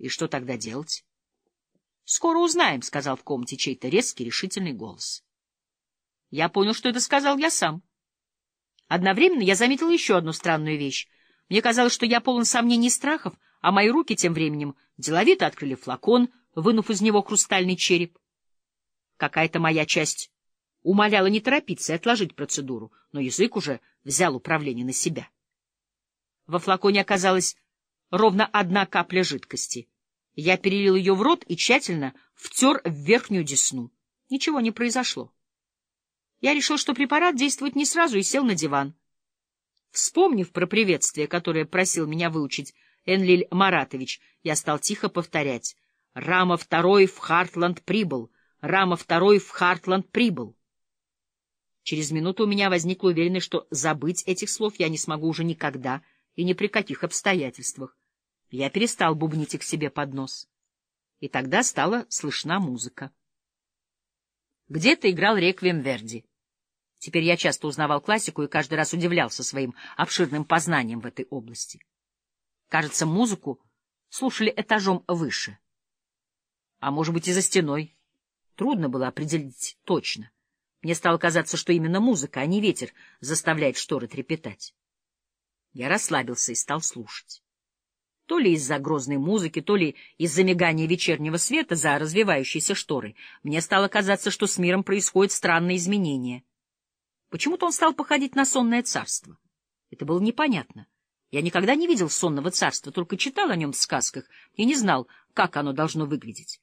И что тогда делать? — Скоро узнаем, — сказал в комнате чей-то резкий, решительный голос. Я понял, что это сказал я сам. Одновременно я заметил еще одну странную вещь. Мне казалось, что я полон сомнений и страхов, а мои руки тем временем деловито открыли флакон, вынув из него хрустальный череп. Какая-то моя часть умоляла не торопиться и отложить процедуру, но язык уже взял управление на себя. Во флаконе оказалась ровно одна капля жидкости. Я перелил ее в рот и тщательно втер в верхнюю десну. Ничего не произошло. Я решил, что препарат действует не сразу, и сел на диван. Вспомнив про приветствие, которое просил меня выучить Энлиль Маратович, я стал тихо повторять. «Рама второй в Хартланд прибыл! Рама второй в Хартланд прибыл!» Через минуту у меня возникла уверенность, что забыть этих слов я не смогу уже никогда и ни при каких обстоятельствах. Я перестал бубнить их себе под нос. И тогда стала слышна музыка. Где-то играл реквием Верди. Теперь я часто узнавал классику и каждый раз удивлялся своим обширным познанием в этой области. Кажется, музыку слушали этажом выше. А может быть, и за стеной. Трудно было определить точно. Мне стало казаться, что именно музыка, а не ветер, заставляет шторы трепетать. Я расслабился и стал слушать. То ли из-за грозной музыки, то ли из-за мигания вечернего света за развивающейся шторой, мне стало казаться, что с миром происходят странные изменения. Почему-то он стал походить на сонное царство. Это было непонятно. Я никогда не видел сонного царства, только читал о нем в сказках и не знал, как оно должно выглядеть.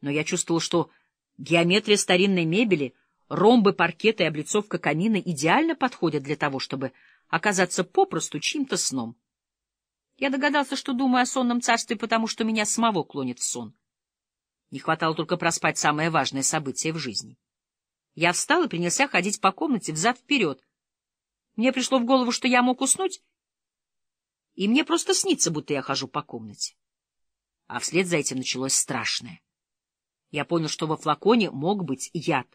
Но я чувствовал, что геометрия старинной мебели, ромбы паркета и облицовка камина идеально подходят для того, чтобы оказаться попросту чьим-то сном. Я догадался, что думаю о сонном царстве, потому что меня самого клонит в сон. Не хватало только проспать самое важное событие в жизни. Я встал и принялся ходить по комнате взад-вперед. Мне пришло в голову, что я мог уснуть, и мне просто снится, будто я хожу по комнате. А вслед за этим началось страшное. Я понял, что во флаконе мог быть яд.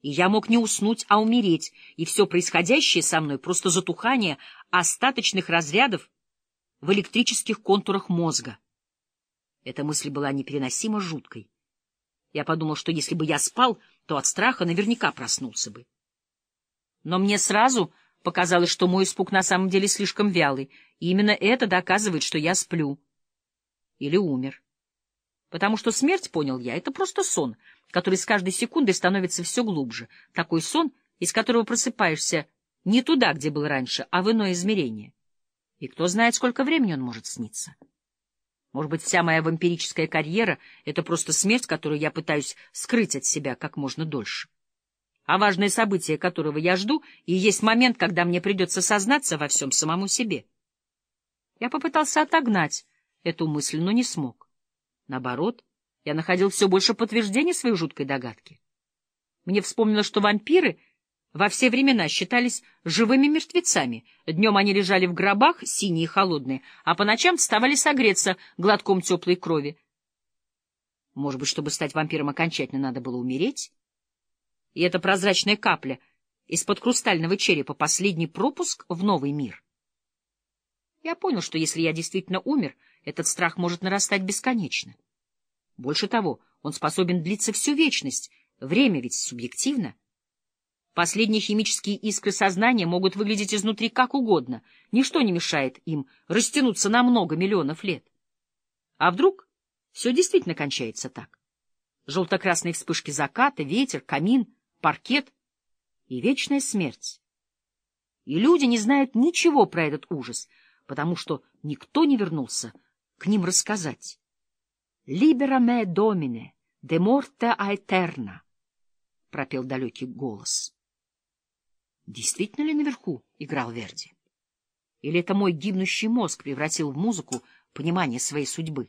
И я мог не уснуть, а умереть, и все происходящее со мной — просто затухание остаточных разрядов в электрических контурах мозга. Эта мысль была непереносимо жуткой. Я подумал, что если бы я спал, то от страха наверняка проснулся бы. Но мне сразу показалось, что мой испуг на самом деле слишком вялый, и именно это доказывает, что я сплю. Или умер. Потому что смерть, понял я, это просто сон, который с каждой секундой становится все глубже. Такой сон, из которого просыпаешься не туда, где был раньше, а в иное измерение. И кто знает, сколько времени он может сниться. Может быть, вся моя вампирическая карьера — это просто смерть, которую я пытаюсь скрыть от себя как можно дольше. А важное событие, которого я жду, и есть момент, когда мне придется сознаться во всем самому себе. Я попытался отогнать эту мысль, но не смог. Наоборот, я находил все больше подтверждений своей жуткой догадки. Мне вспомнилось, что вампиры — во все времена считались живыми мертвецами. Днем они лежали в гробах, синие и холодные, а по ночам вставали согреться глотком теплой крови. Может быть, чтобы стать вампиром окончательно надо было умереть? И эта прозрачная капля из-под хрустального черепа — последний пропуск в новый мир. Я понял, что если я действительно умер, этот страх может нарастать бесконечно. Больше того, он способен длиться всю вечность, время ведь субъективно — Последние химические искры сознания могут выглядеть изнутри как угодно. Ничто не мешает им растянуться на много миллионов лет. А вдруг все действительно кончается так? Желто-красные вспышки заката, ветер, камин, паркет и вечная смерть. И люди не знают ничего про этот ужас, потому что никто не вернулся к ним рассказать. «Libera me domine, de morte aeterna», — пропел далекий голос. Действительно ли наверху играл Верди? Или это мой гибнущий мозг превратил в музыку понимание своей судьбы?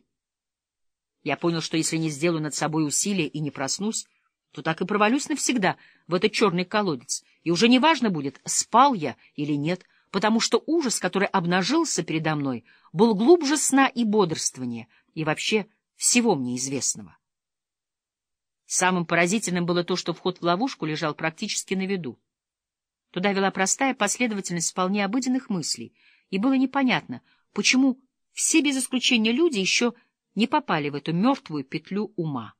Я понял, что если не сделаю над собой усилия и не проснусь, то так и провалюсь навсегда в этот черный колодец, и уже не важно будет, спал я или нет, потому что ужас, который обнажился передо мной, был глубже сна и бодрствования, и вообще всего мне известного. Самым поразительным было то, что вход в ловушку лежал практически на виду. Туда вела простая последовательность вполне обыденных мыслей, и было непонятно, почему все без исключения люди еще не попали в эту мертвую петлю ума.